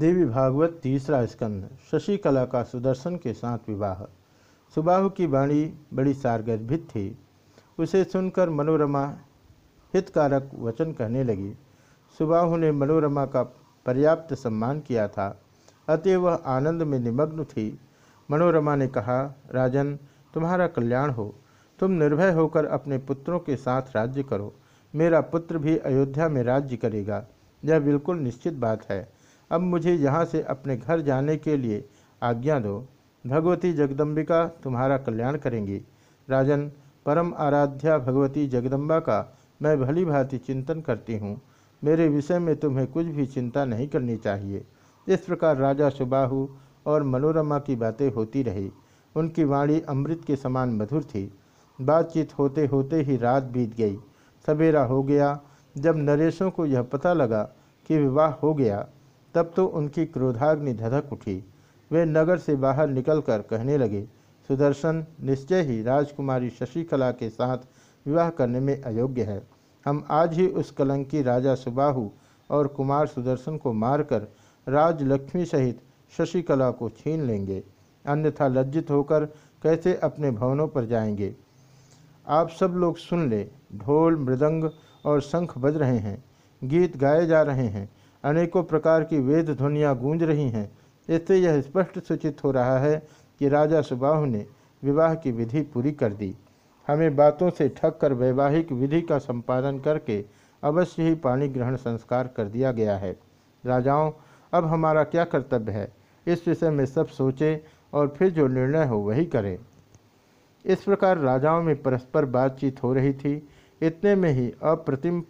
देवी भागवत तीसरा स्कंद शशिकला का सुदर्शन के साथ विवाह। सुबाहु की वाणी बड़ी सारगर्भित थी। उसे सुनकर मनोरमा हितकारक वचन कहने लगी। सुबाहु ने मनोरमा का पर्याप्त सम्मान किया था। अतः वह आनंद में निमग्न थी। मनोरमा ने कहा, राजन, तुम्हारा कल्याण हो। तुम निर्भय होकर अपने पुत्रों के साथ राज्य करो। मेरा पुत्र भी अयोध्या में राज्य करेगा। यह बिल्कुल निश्चित बात है। अब मुझे यहाँ से अपने घर जाने के लिए आज्ञा दो। भगवती जगदम्बिका तुम्हारा कल्याण करेंगी। राजन, परम आराध्या भगवती जगदम्बा का मैं भली भांति चिंतन करती हूँ। मेरे विषय में तुम्हें कुछ भी चिंता नहीं करनी चाहिए। इस प्रकार राजा सुबाहु और मनोरमा की बातें होती रही। उनकी वाणी अमृत के समान मधुर थी। बातचीत होते होते ही रात बीत गई। सवेरा हो गया। जब नरेशों को यह पता लगा कि विवाह हो गया तब तो उनकी क्रोधाग्नि धधक उठी। वे नगर से बाहर निकलकर कहने लगे, सुदर्शन, निश्चय ही राजकुमारी शशिकला के साथ विवाह करने में अयोग्य है। हम आज ही उस कलंकी राजा सुबाहु और कुमार सुदर्शन को मारकर राजलक्ष्मी सहित शशिकला को छीन लेंगे। अन्यथा लज्जित होकर कैसे अपने भवनों पर जाएँगे? आप सब लोग सुन ले, ढोल, मृदंग और शंख बज रहे हैं। गीत गाए जा रहे हैं। अनेकों प्रकार की वेद ध्वनियाँ गूंज रही हैं। इससे यह स्पष्ट सूचित हो रहा है कि राजा सुबाहु ने विवाह की विधि पूरी कर दी। हमें बातों से ठग कर वैवाहिक विधि का संपादन करके अवश्य ही पानी ग्रहण संस्कार कर दिया गया है। राजाओं, अब हमारा क्या कर्तव्य है? इस विषय में सब सोचें और फिर जो निर्णय हो वही करें। इस प्रकार राजाओं में परस्पर बातचीत हो रही थी। इतने में ही अप्रतिम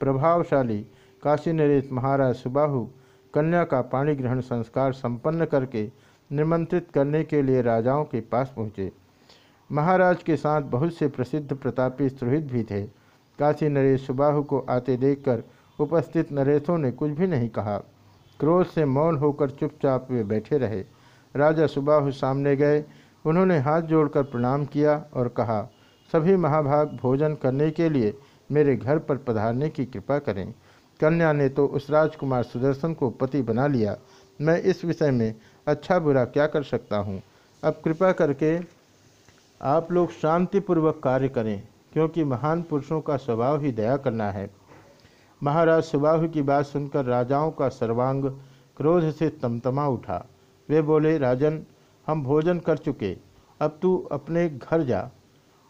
प्रभावशाली काशी नरेश महाराज सुबाहु कन्या का पाणी ग्रहण संस्कार संपन्न करके निमंत्रित करने के लिए राजाओं के पास पहुँचे। महाराज के साथ बहुत से प्रसिद्ध प्रतापी सुहित भी थे। काशी नरेश सुबाहु को आते देखकर उपस्थित नरेशों ने कुछ भी नहीं कहा। क्रोध से मौन होकर चुपचाप वे बैठे रहे। राजा सुबाहु सामने गए। उन्होंने हाथ जोड़कर प्रणाम किया और कहा, सभी महाभाग भोजन करने के लिए मेरे घर पर पधारने की कृपा करें। कन्या ने तो उस राजकुमार सुदर्शन को पति बना लिया। मैं इस विषय में अच्छा बुरा क्या कर सकता हूँ? अब कृपा करके आप लोग शांतिपूर्वक कार्य करें, क्योंकि महान पुरुषों का स्वभाव ही दया करना है। महाराज सुबाहु की बात सुनकर राजाओं का सर्वांग क्रोध से तमतमा उठा। वे बोले, राजन, हम भोजन कर चुके। अब तू अपने घर जा।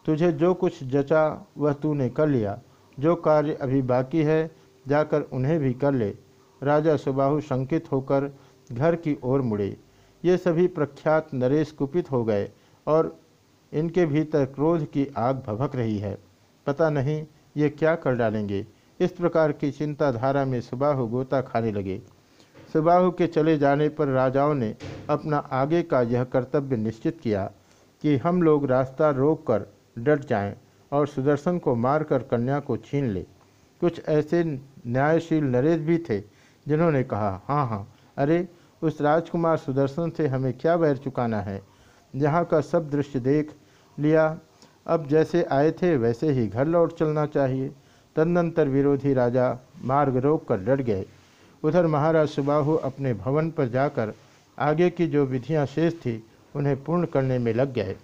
तुझे जो कुछ जचा, वह तूने कर लिया। जो कार्य अभी बाकी है जाकर उन्हें भी कर ले। राजा सुबाहु शंकित होकर घर की ओर मुड़े। ये सभी प्रख्यात नरेश कुपित हो गए और इनके भीतर क्रोध की आग भभक रही है। पता नहीं ये क्या कर डालेंगे। इस प्रकार की चिंताधारा में सुबाहु गोता खाने लगे। सुबाहु के चले जाने पर राजाओं ने अपना आगे का यह कर्तव्य निश्चित किया कि हम लोग रास्ता रोक कर डट जाएँ और सुदर्शन को मारकर कन्या को छीन ले। कुछ ऐसे न्यायशील नरेश भी थे, जिन्होंने कहा हाँ हाँ अरे, उस राजकुमार सुदर्शन से हमें क्या वैर चुकाना है? यहाँ का सब दृश्य देख लिया, अब जैसे आए थे वैसे ही घर लौट चलना चाहिए। तदनंतर विरोधी राजा मार्ग रोक कर डट गए। उधर महाराज सुबाहु अपने भवन पर जाकर आगे की जो विधियाँ शेष थी, उन्हें पूर्ण करने में लग गए।